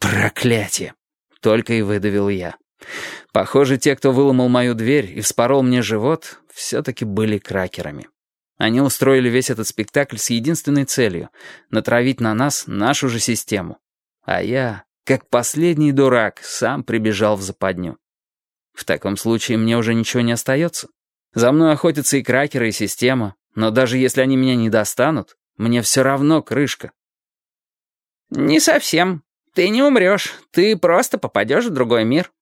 «Проклятие!» — только и выдавил я. Похоже, те, кто выломал мою дверь и вспорол мне живот, все-таки были кракерами. Они устроили весь этот спектакль с единственной целью — натравить на нас нашу же систему. А я, как последний дурак, сам прибежал в западню. В таком случае мне уже ничего не остается. За мной охотятся и кракеры, и система, но даже если они меня не достанут, мне все равно крышка. «Не совсем. Ты не умрешь. Ты просто попадешь в другой мир».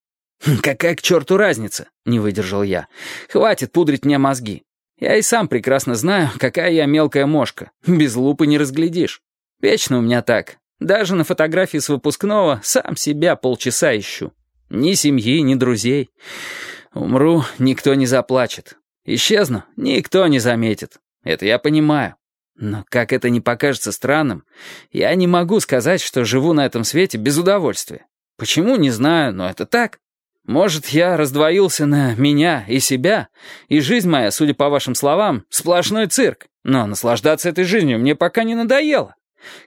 «Какая к черту разница?» — не выдержал я. «Хватит пудрить мне мозги. Я и сам прекрасно знаю, какая я мелкая мошка. Без лупы не разглядишь. Вечно у меня так. Даже на фотографии с выпускного сам себя полчаса ищу. Ни семьи, ни друзей. Умру, никто не заплачет. Исчезну, никто не заметит. Это я понимаю. Но как это не покажется странным, я не могу сказать, что живу на этом свете без удовольствия. Почему, не знаю, но это так. Может, я раздвоился на меня и себя, и жизнь моя, судя по вашим словам, сплошной цирк. Но наслаждаться этой жизнью мне пока не надоело.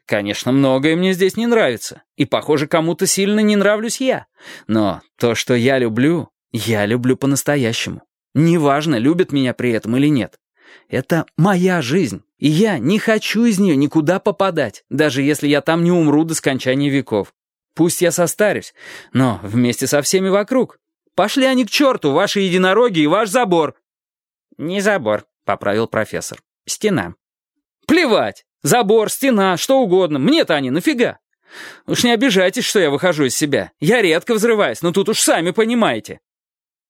Конечно, многое мне здесь не нравится, и, похоже, кому-то сильно не нравлюсь я. Но то, что я люблю, я люблю по-настоящему. Неважно, любят меня при этом или нет. Это моя жизнь, и я не хочу из нее никуда попадать, даже если я там не умру до скончания веков. Пусть я состарюсь, но вместе со всеми вокруг. Пошли они к черту, ваши единороги и ваш забор». «Не забор», — поправил профессор. «Стена». «Плевать! Забор, стена, что угодно. Мне-то они нафига? Уж не обижайтесь, что я выхожу из себя. Я редко взрываюсь, но тут уж сами понимаете».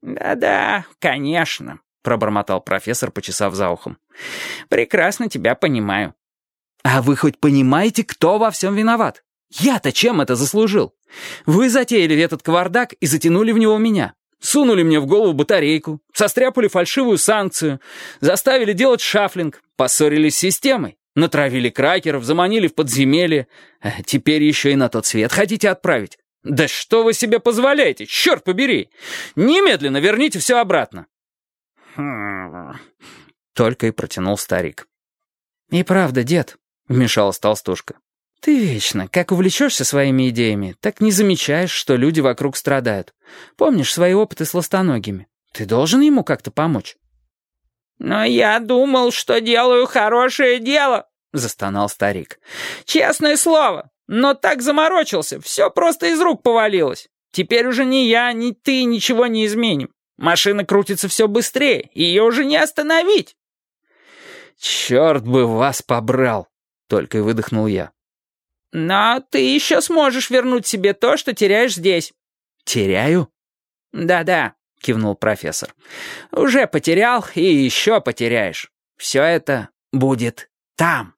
«Да-да, конечно», — пробормотал профессор, почесав за ухом. «Прекрасно тебя понимаю». «А вы хоть понимаете, кто во всем виноват? Я-то чем это заслужил? Вы затеяли этот кавардак и затянули в него меня. Сунули мне в голову батарейку, состряпали фальшивую санкцию, заставили делать шафлинг, поссорились с системой, натравили кракеров, заманили в подземелье. А теперь еще и на тот свет хотите отправить? Да что вы себе позволяете, черт побери! Немедленно верните все обратно. Хм. Только и протянул старик. «И правда, дед», — вмешалась толстушка. «Ты вечно, как увлечешься своими идеями, так не замечаешь, что люди вокруг страдают. Помнишь свои опыты с ластоногими? Ты должен ему как-то помочь». «Но я думал, что делаю хорошее дело», — застонал старик. «Честное слово, но так заморочился, все просто из рук повалилось. Теперь уже ни я, ни ты ничего не изменим. Машина крутится все быстрее, ее уже не остановить». «Черт бы вас побрал!» — только и выдохнул я. «Но ты еще сможешь вернуть себе то, что теряешь здесь». «Теряю?» «Да-да», — кивнул профессор. «Уже потерял и еще потеряешь. Все это будет там».